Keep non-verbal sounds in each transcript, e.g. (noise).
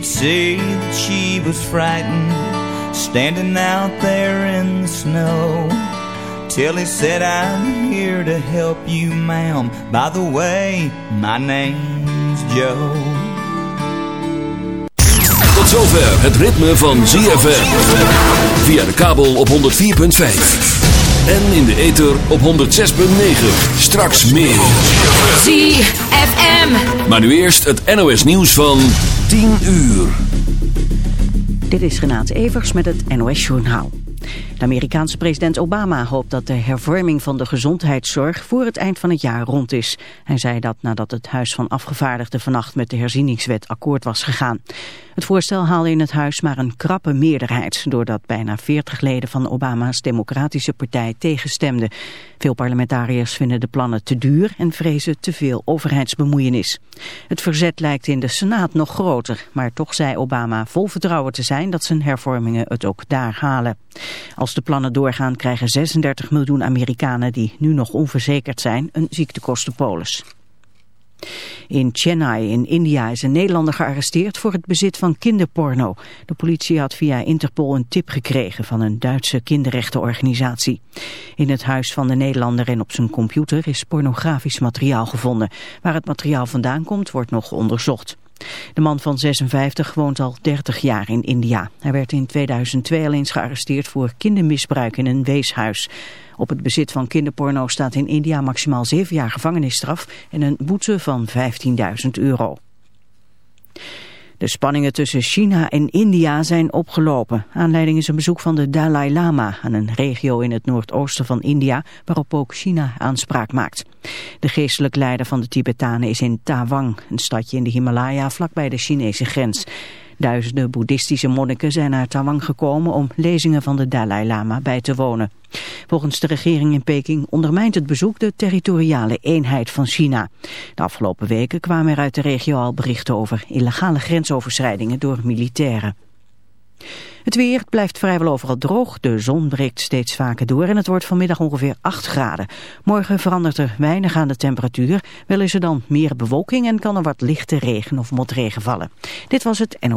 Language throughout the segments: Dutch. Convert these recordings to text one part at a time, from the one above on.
could see that she was frightened, standing out there in the snow. Till he said, I'm here to help you, ma'am. By the way, my name's Joe. Tot zover het ritme van ZFM. Via de kabel op 104.5. En in de ether op 106.9. Straks meer. ZFM. Maar nu eerst het NOS nieuws van 10 uur. Dit is Renate Evers met het NOS Journaal. De Amerikaanse president Obama hoopt dat de hervorming van de gezondheidszorg voor het eind van het jaar rond is. Hij zei dat nadat het Huis van Afgevaardigden vannacht met de herzieningswet akkoord was gegaan. Het voorstel haalde in het huis maar een krappe meerderheid, doordat bijna 40 leden van Obama's Democratische Partij tegenstemden. Veel parlementariërs vinden de plannen te duur en vrezen te veel overheidsbemoeienis. Het verzet lijkt in de Senaat nog groter, maar toch zei Obama vol vertrouwen te zijn dat zijn hervormingen het ook daar halen. Als de plannen doorgaan krijgen 36 miljoen Amerikanen die nu nog onverzekerd zijn een ziektekostenpolis. In Chennai in India is een Nederlander gearresteerd voor het bezit van kinderporno. De politie had via Interpol een tip gekregen van een Duitse kinderrechtenorganisatie. In het huis van de Nederlander en op zijn computer is pornografisch materiaal gevonden. Waar het materiaal vandaan komt wordt nog onderzocht. De man van 56 woont al 30 jaar in India. Hij werd in 2002 al eens gearresteerd voor kindermisbruik in een weeshuis. Op het bezit van kinderporno staat in India maximaal 7 jaar gevangenisstraf en een boete van 15.000 euro. De spanningen tussen China en India zijn opgelopen. Aanleiding is een bezoek van de Dalai Lama aan een regio in het noordoosten van India, waarop ook China aanspraak maakt. De geestelijk leider van de Tibetanen is in Tawang, een stadje in de Himalaya vlakbij de Chinese grens. Duizenden boeddhistische monniken zijn naar Tawang gekomen om lezingen van de Dalai Lama bij te wonen. Volgens de regering in Peking ondermijnt het bezoek de territoriale eenheid van China. De afgelopen weken kwamen er uit de regio al berichten over illegale grensoverschrijdingen door militairen. Het weer blijft vrijwel overal droog, de zon breekt steeds vaker door en het wordt vanmiddag ongeveer 8 graden. Morgen verandert er weinig aan de temperatuur, wel is er dan meer bewolking en kan er wat lichte regen of motregen vallen. Dit was het NO.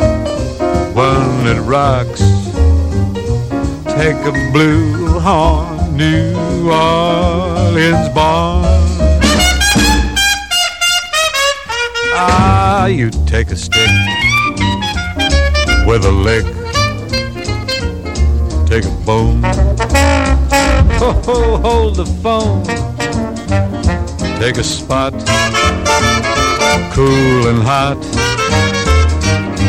One that rocks. Take a blue horn, New Orleans born. Ah, you take a stick with a lick. Take a bone. Ho, ho, hold the phone. Take a spot, cool and hot.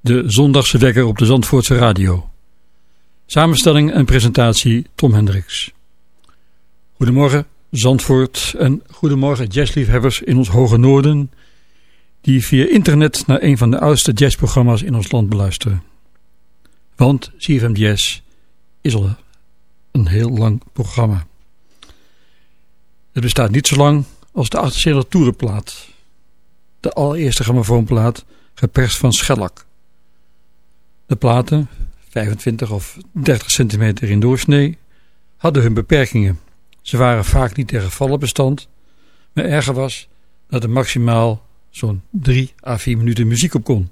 De zondagse wekker op de Zandvoortse radio. Samenstelling en presentatie Tom Hendricks. Goedemorgen Zandvoort en goedemorgen jazzliefhebbers in ons hoge noorden... die via internet naar een van de oudste jazzprogramma's in ons land beluisteren. Want CFM Jazz is al een heel lang programma. Het bestaat niet zo lang als de 78 toerenplaat de allereerste grammofoonplaat, geperst van schellak. De platen, 25 of 30 centimeter in doorsnee, hadden hun beperkingen. Ze waren vaak niet tegen vallen bestand, maar erger was dat er maximaal zo'n 3 à 4 minuten muziek op kon.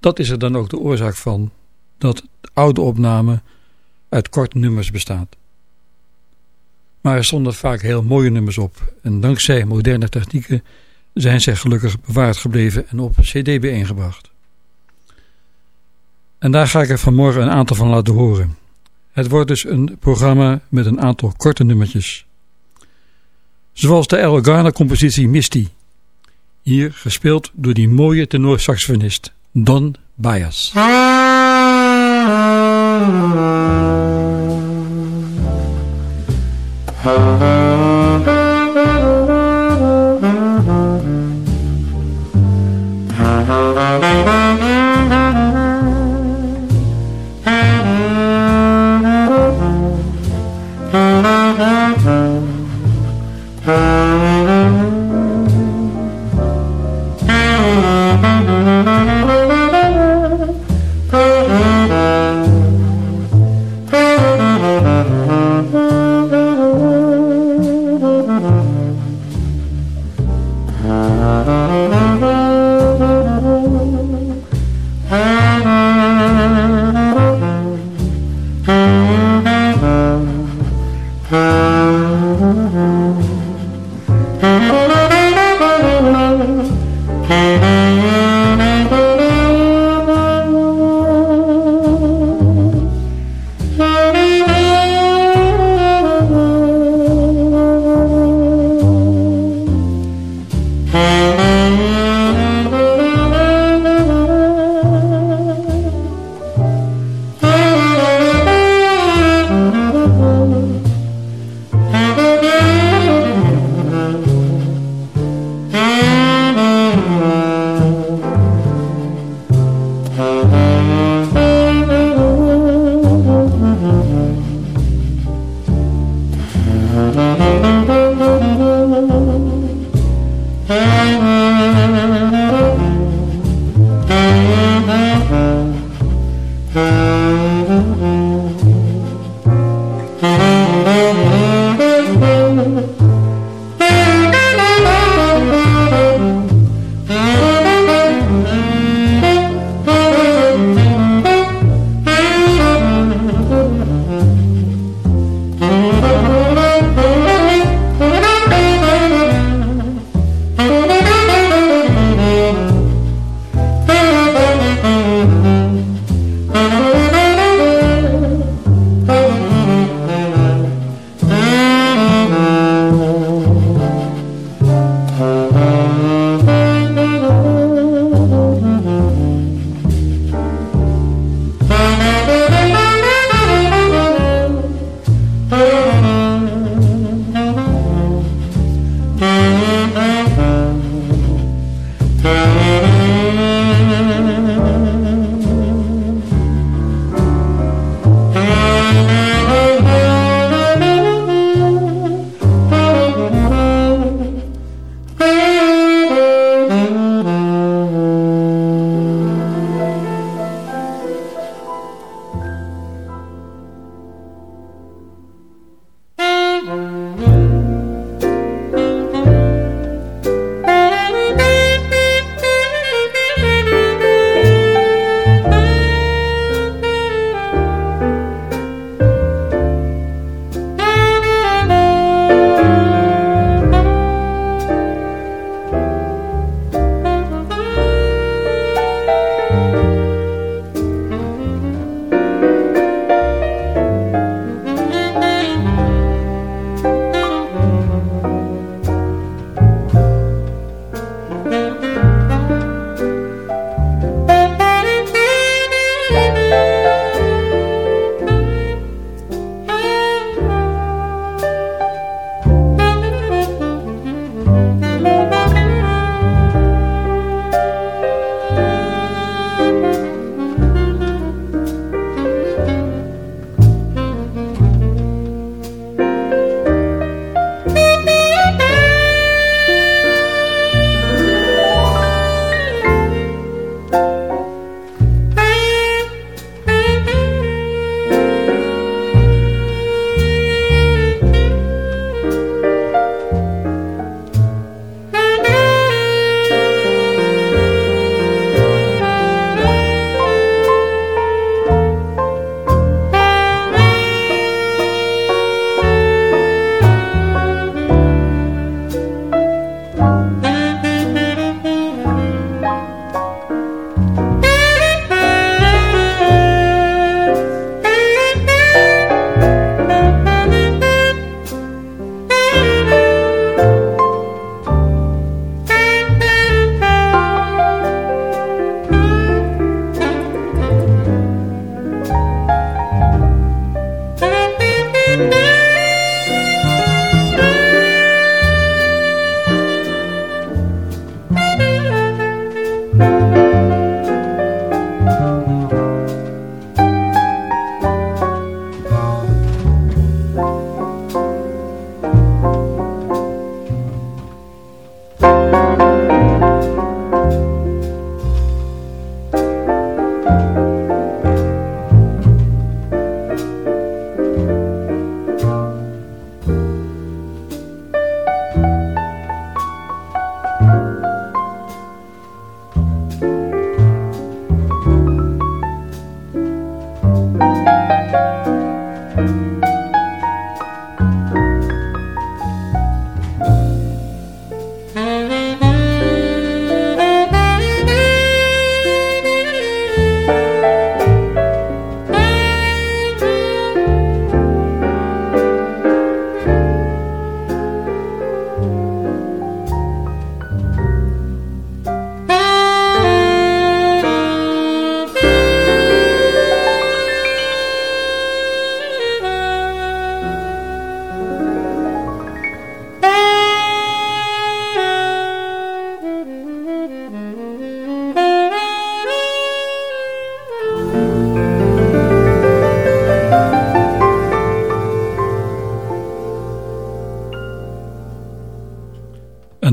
Dat is er dan ook de oorzaak van dat de oude opname uit korte nummers bestaat. Maar er stonden vaak heel mooie nummers op en dankzij moderne technieken zijn zij gelukkig bewaard gebleven en op cd bijeengebracht. En daar ga ik er vanmorgen een aantal van laten horen. Het wordt dus een programma met een aantal korte nummertjes. Zoals de Elgana compositie Misty. Hier gespeeld door die mooie tenorsaxofonist Don Bias. Ah.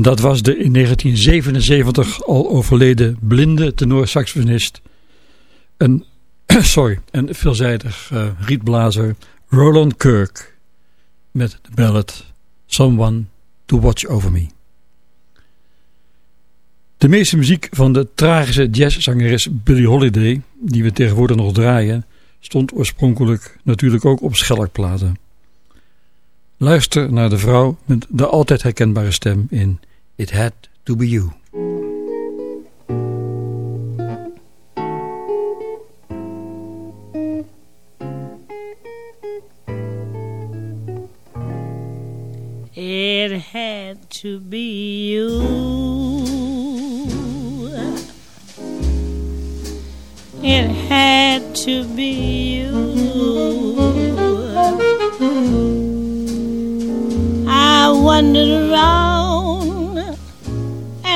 Dat was de in 1977 al overleden blinde tenorsaxofonist. Een, (clears throat) sorry, een veelzijdig uh, rietblazer Roland Kirk. Met de ballad Someone to Watch Over Me. De meeste muziek van de tragische jazzzangeres Billie Holiday, die we tegenwoordig nog draaien, stond oorspronkelijk natuurlijk ook op schelkplaten. Luister naar de vrouw met de altijd herkenbare stem in It Had To Be You. It had to be you. It had to be you. I wandered around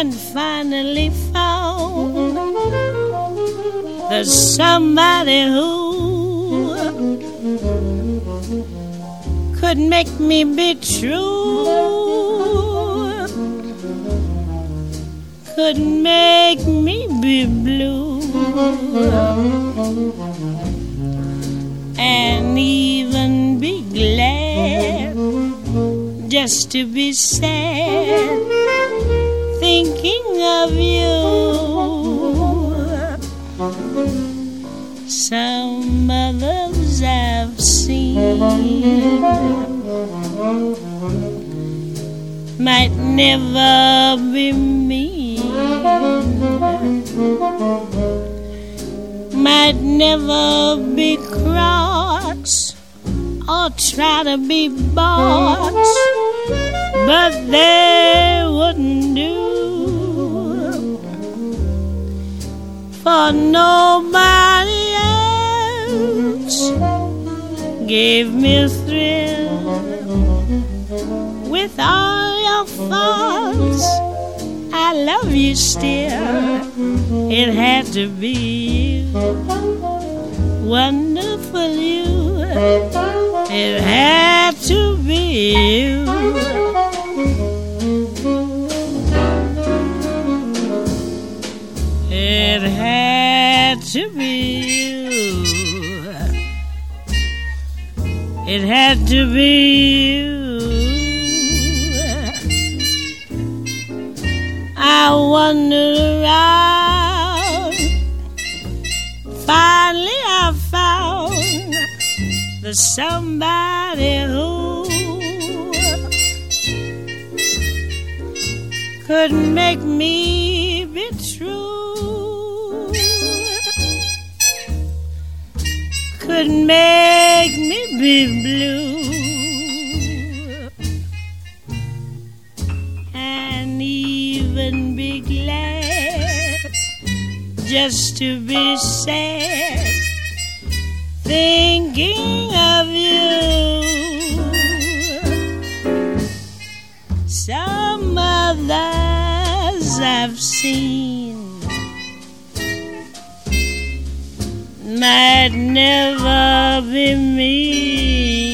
and finally found there's somebody who could make me be true, could make me be blue, and even be glad just to be sad, thinking of you. Some others I've seen. Might never be me, might never be cross or try to be boss, but they wouldn't do for nobody else gave me a thrill with all your faults. I love you still. It had to be wonderful you. It had to be you. Had to be you. It had to be you. I wandered around. Finally, I found the somebody who could make me could make me be blue, and even be glad just to be sad, thinking of you. Some others I've seen might never be mean,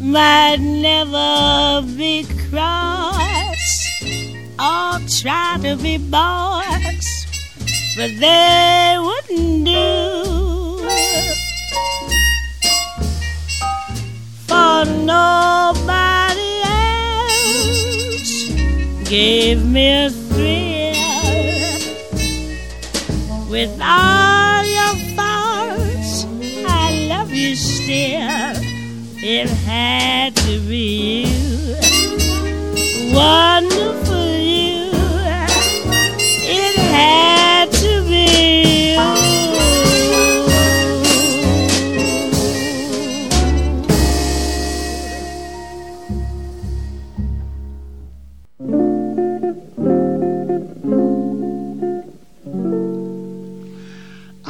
might never be cross or try to be boss, but they wouldn't do. For nobody else gave me a thrill with all your faults. I love you still. It had to be you, wonderful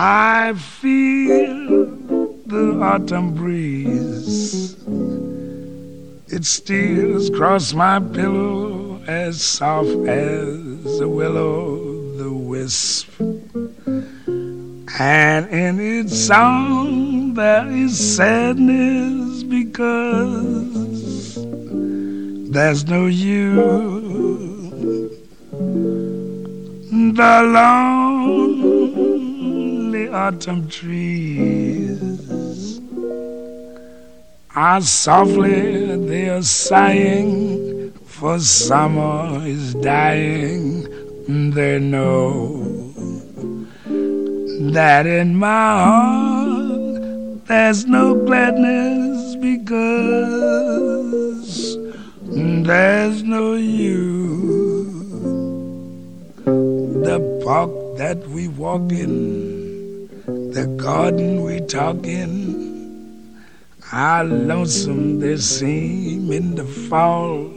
I feel the autumn breeze. It steals across my pillow as soft as a willow the wisp. And in its song there is sadness because there's no you. The lonely autumn trees are softly they are sighing, for summer is dying. They know that in my heart there's no gladness because there's no you. The park that we walk in, the garden we talk in, how lonesome they seem in the fall.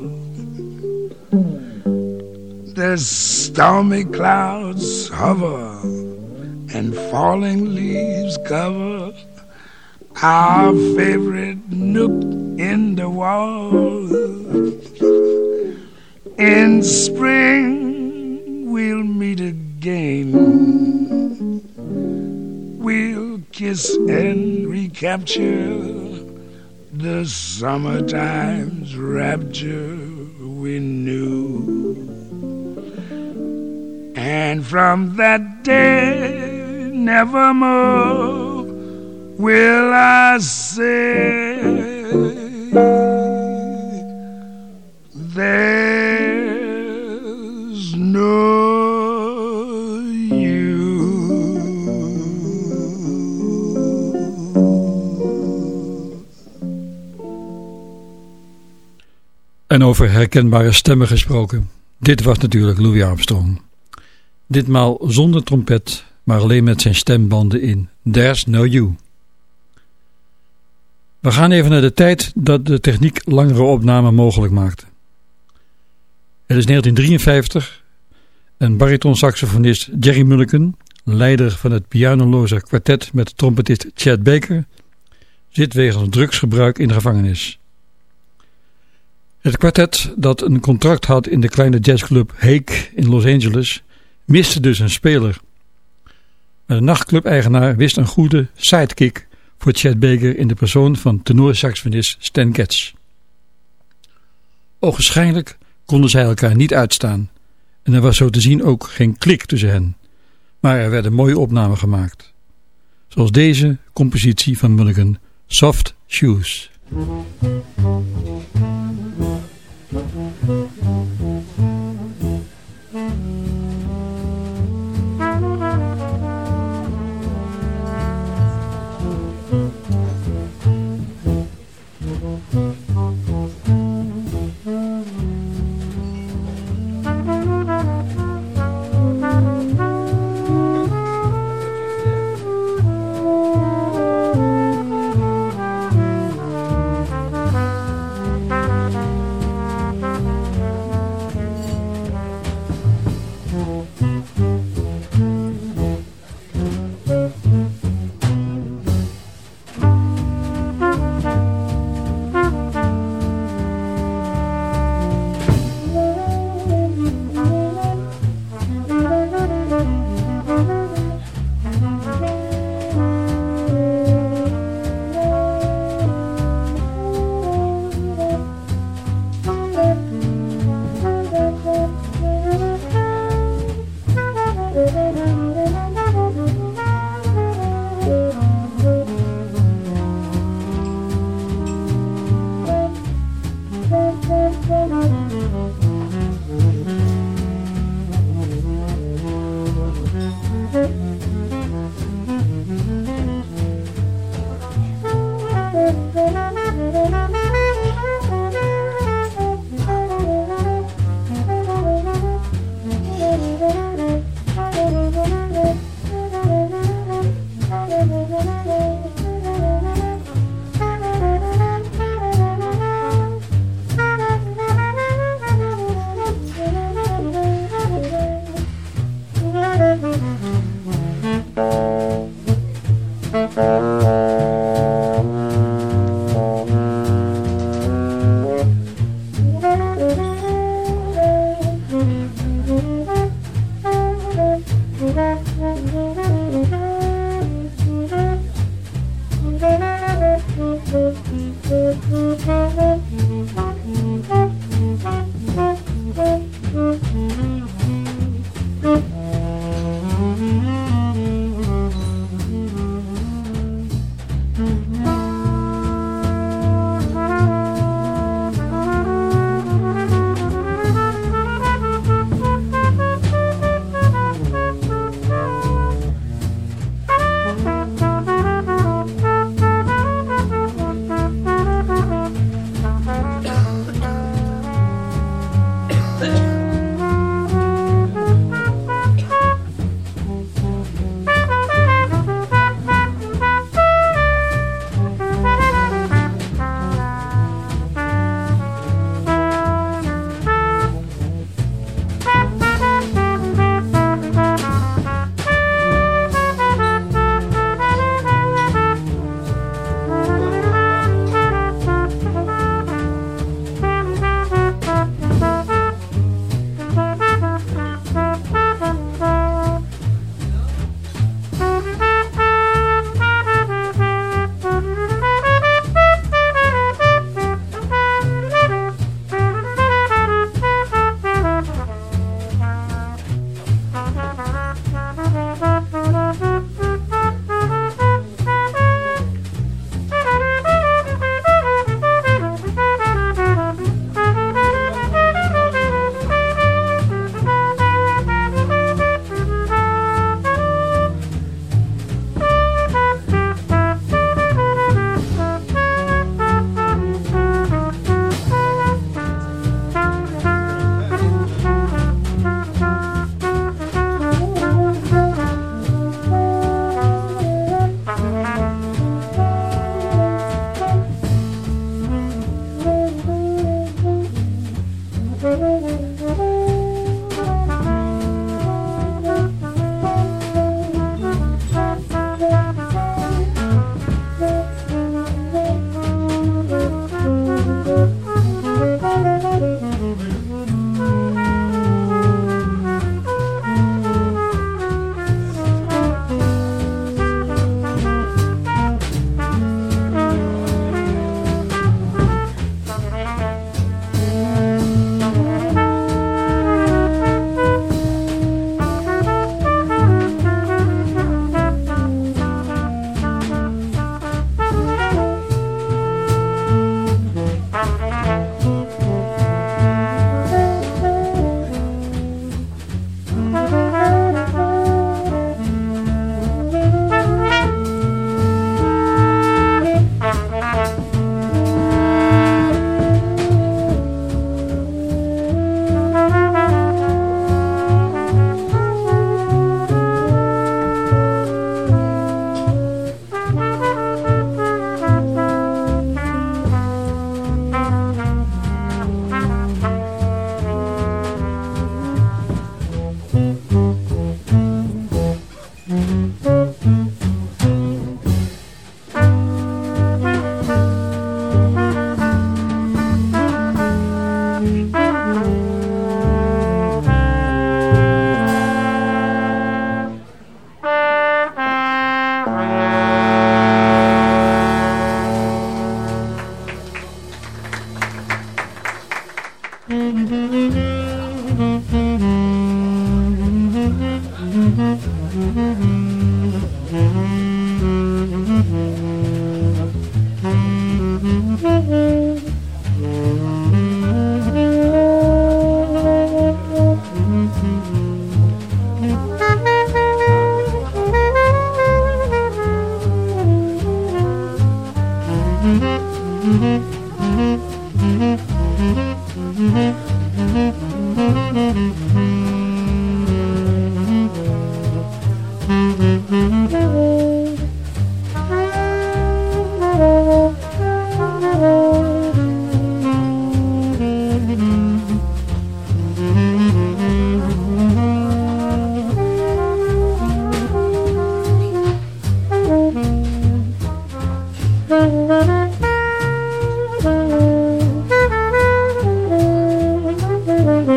The stormy clouds hover and falling leaves cover our favorite nook in the wall. In spring, we'll meet again. We'll kiss and recapture the summertime's rapture we knew. And from that day, nevermore will I say, There's no En over herkenbare stemmen gesproken. Dit was natuurlijk Louis Armstrong. Ditmaal zonder trompet, maar alleen met zijn stembanden in There's No You. We gaan even naar de tijd dat de techniek langere opnamen mogelijk maakte. Het is 1953 en baritonsaxofonist Jerry Mulliken, leider van het pianoloze kwartet met trompetist Chad Baker, zit wegens drugsgebruik in de gevangenis. Het kwartet dat een contract had in de kleine jazzclub Hake in Los Angeles miste dus een speler. Maar de nachtclub-eigenaar wist een goede sidekick voor Chad Baker in de persoon van tenorsaxofonist Stan Getz. Ogenschijnlijk konden zij elkaar niet uitstaan en er was zo te zien ook geen klik tussen hen, maar er werden mooie opnamen gemaakt. Zoals deze compositie van Mulligan, Soft Shoes. Mm-hmm.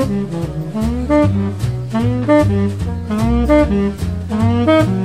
Thank you.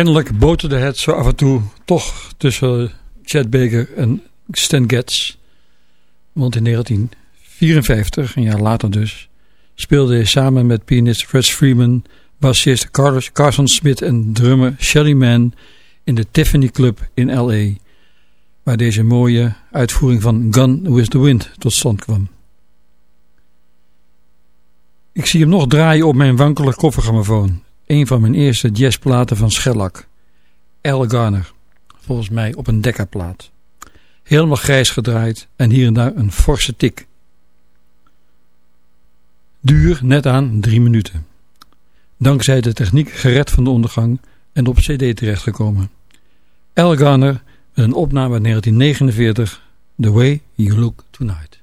Kennelijk boterde het zo af en toe toch tussen Chad Baker en Stan Getz. Want in 1954, een jaar later dus, speelde hij samen met pianist Fred Freeman, bassist Carson Smith en drummer Shelly Mann in de Tiffany Club in L.A., waar deze mooie uitvoering van Gun With The Wind tot stand kwam. Ik zie hem nog draaien op mijn wankele koffergrammofoon, een van mijn eerste jazzplaten van Schellack, Al Garner, volgens mij op een dekkerplaat. Helemaal grijs gedraaid en hier en daar een forse tik. Duur net aan drie minuten. Dankzij de techniek gered van de ondergang en op cd terechtgekomen. Al Garner met een opname uit 1949, The Way You Look Tonight.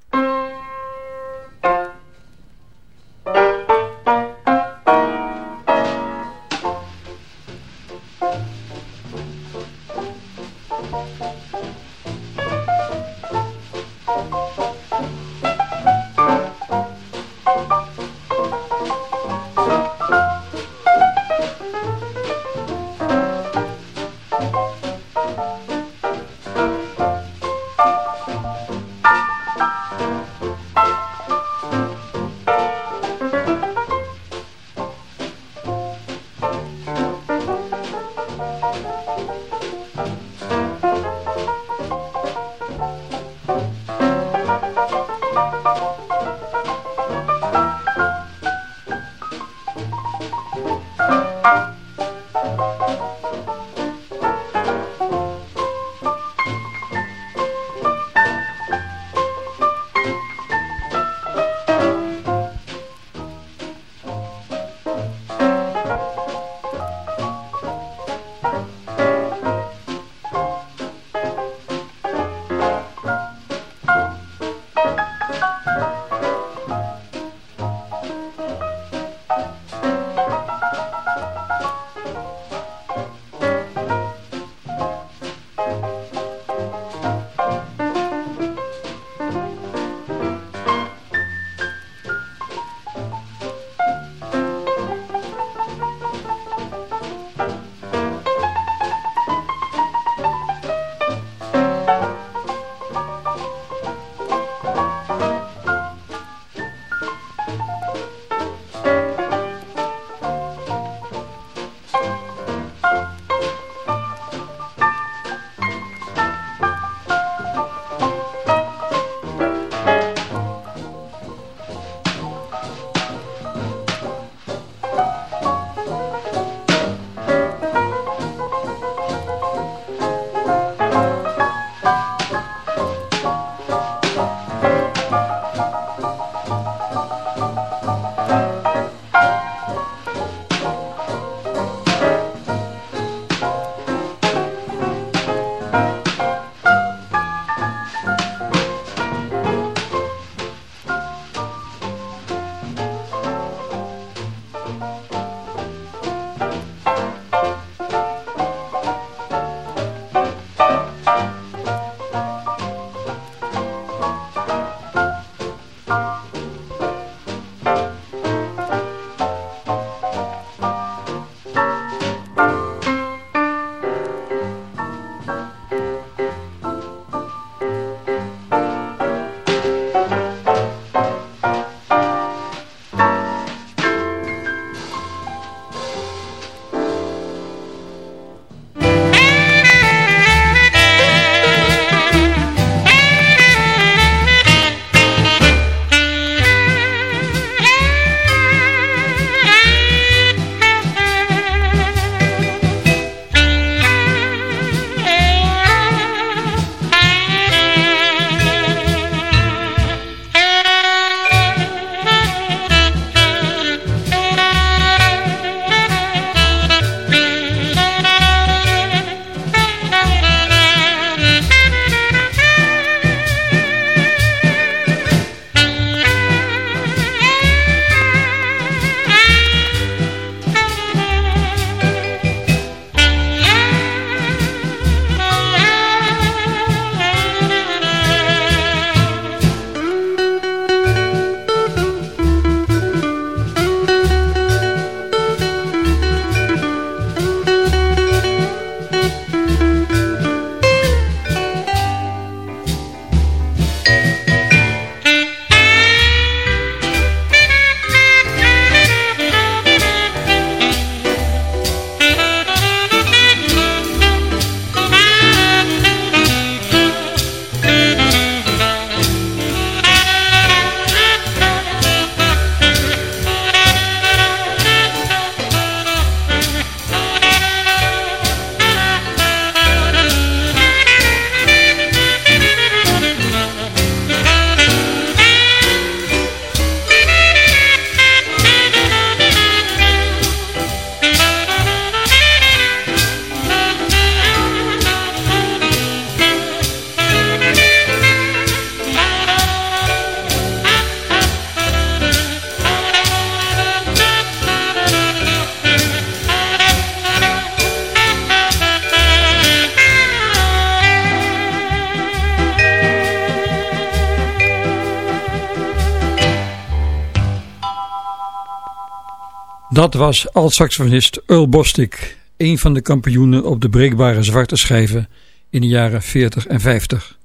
Was alt-saxofonist Earl Bostic, een van de kampioenen op de breekbare zwarte schijven in de jaren 40 en 50.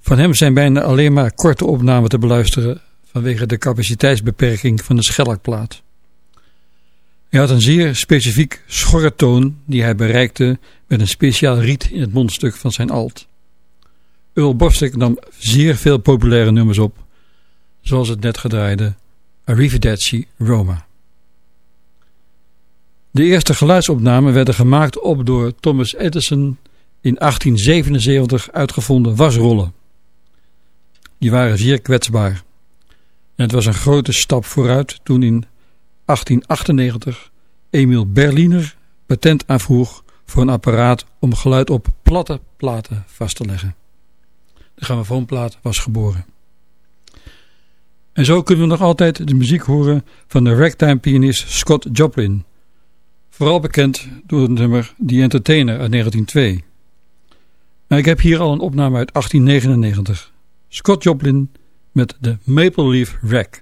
Van hem zijn bijna alleen maar korte opnamen te beluisteren vanwege de capaciteitsbeperking van de schellakplaat. Hij had een zeer specifiek schorre toon die hij bereikte met een speciaal riet in het mondstuk van zijn alt. Earl Bostic nam zeer veel populaire nummers op, zoals het net gedraaide Arrivederci Roma. De eerste geluidsopnamen werden gemaakt op door Thomas Edison in 1877 uitgevonden wasrollen. Die waren zeer kwetsbaar. En het was een grote stap vooruit toen in 1898 Emil Berliner patent aanvroeg voor een apparaat om geluid op platte platen vast te leggen. De grammofoonplaat was geboren. En zo kunnen we nog altijd de muziek horen van de ragtime pianist Scott Joplin. Vooral bekend door het nummer The Entertainer uit 1902. Maar ik heb hier al een opname uit 1899. Scott Joplin met de Maple Leaf Rack.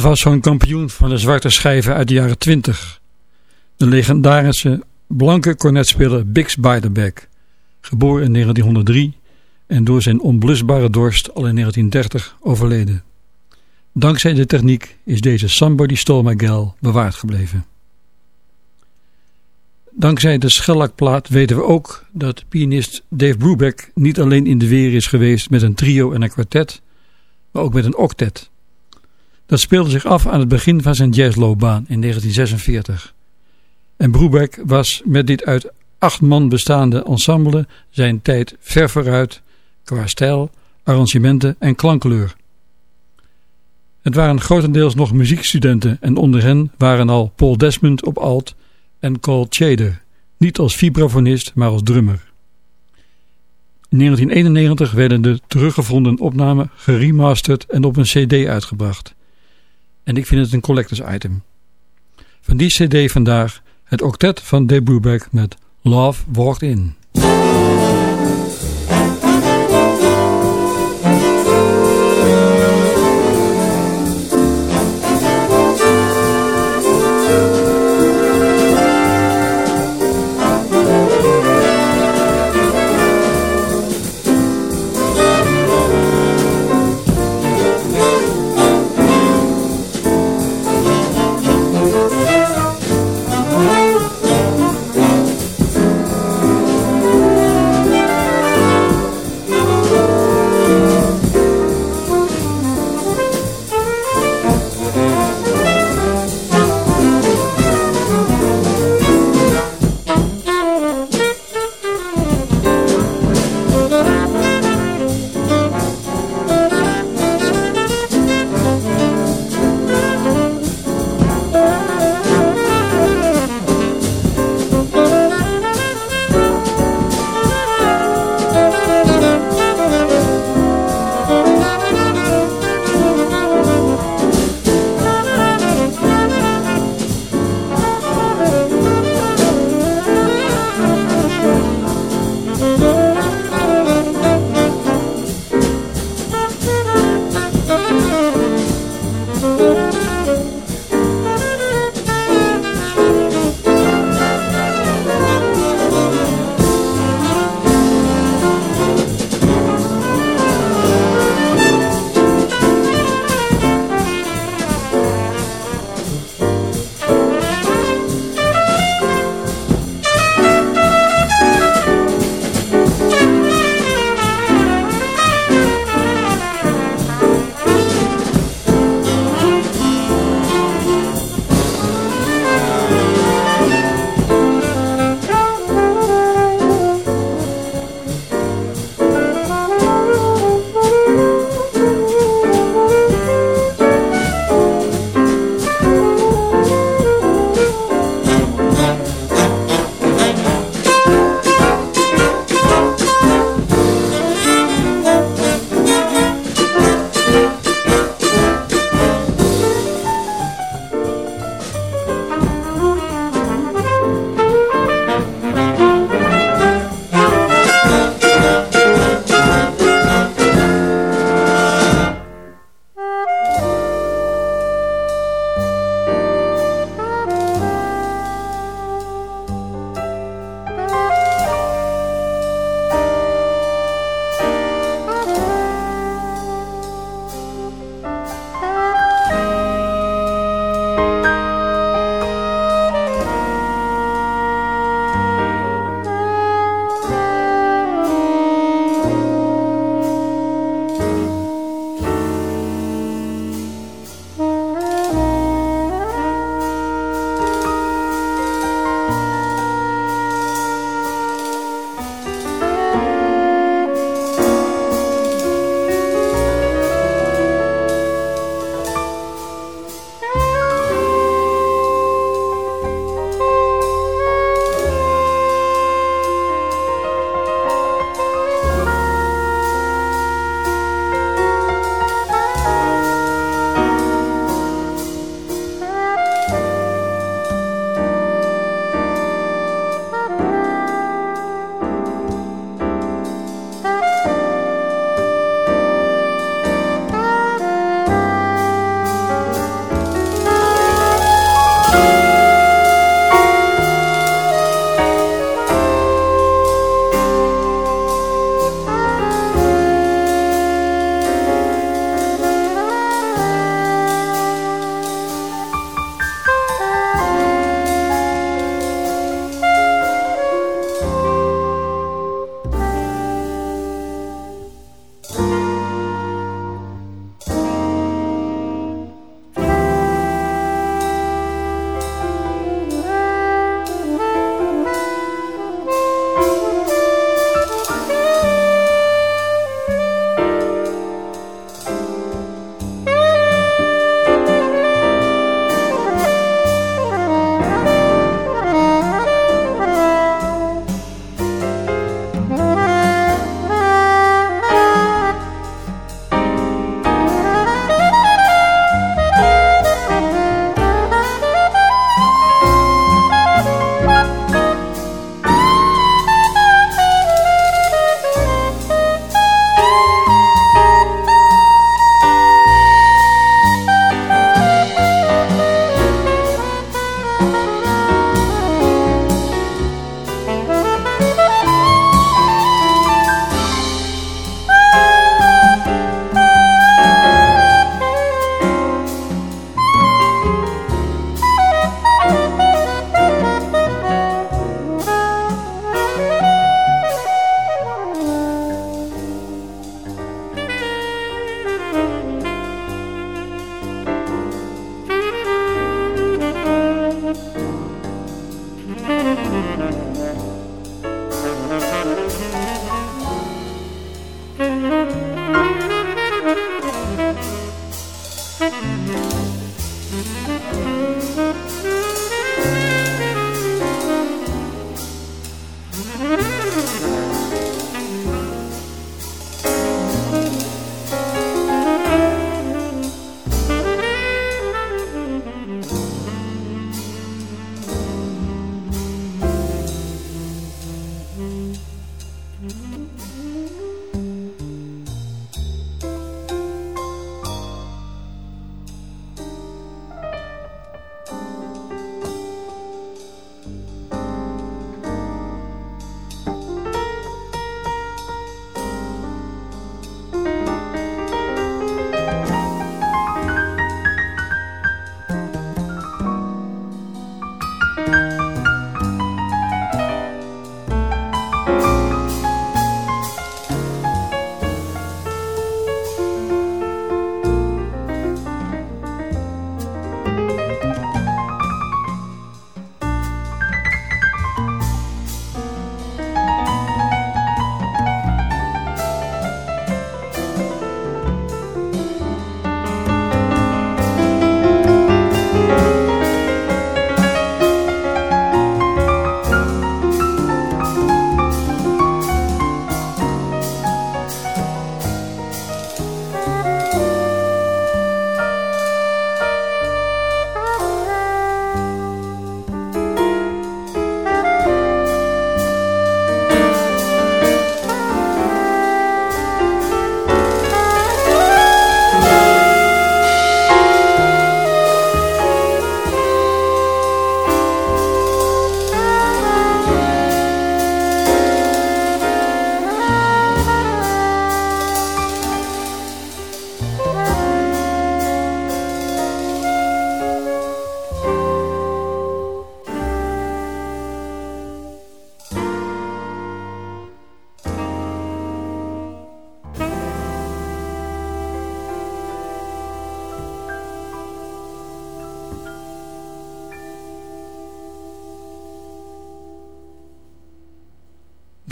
Was zo'n kampioen van de zwarte schijven uit de jaren 20. De legendarische blanke cornetspeler Bix Beiderbecke, geboren in 1903 en door zijn onblusbare dorst al in 1930 overleden. Dankzij de techniek is deze Somebody Stole My bewaard gebleven. Dankzij de schellakplaat weten we ook dat pianist Dave Brubeck niet alleen in de weer is geweest met een trio en een kwartet, maar ook met een octet. Dat speelde zich af aan het begin van zijn jazzloopbaan in 1946. En Brubeck was met dit uit acht man bestaande ensemble zijn tijd ver vooruit qua stijl, arrangementen en klankkleur. Het waren grotendeels nog muziekstudenten en onder hen waren al Paul Desmond op alt en Cole Chader, niet als vibrafonist maar als drummer. In 1991 werden de teruggevonden opnamen geremasterd en op een cd uitgebracht. En ik vind het een collectors item. Van die cd vandaag het octet van Dave Brubeck met Love Walked In.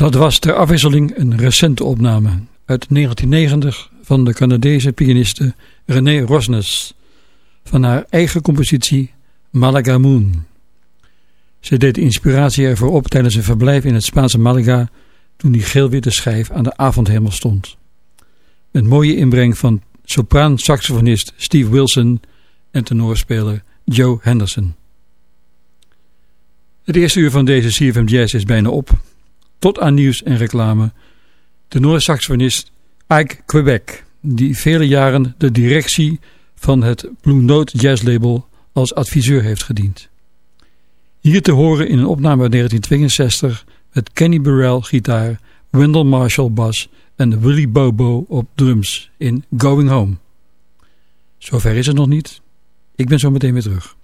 Dat was ter afwisseling een recente opname uit 1990 van de Canadese pianiste René Rosnes van haar eigen compositie Malaga Moon. Ze deed de inspiratie ervoor op tijdens een verblijf in het Spaanse Malaga toen die geel-witte schijf aan de avondhemel stond. Met mooie inbreng van sopraan-saxofonist Steve Wilson en tenorspeler Joe Henderson. Het eerste uur van deze CFM Jazz is bijna op tot aan nieuws en reclame. Tenorsaxofonist Ike Quebec, die vele jaren de directie van het Blue Note Jazz Label als adviseur heeft gediend. Hier te horen in een opname uit 1962 met Kenny Burrell gitaar, Wendell Marshall bas en Willie Bobo op drums in Going Home. Zover is het nog niet. Ik ben zo meteen weer terug.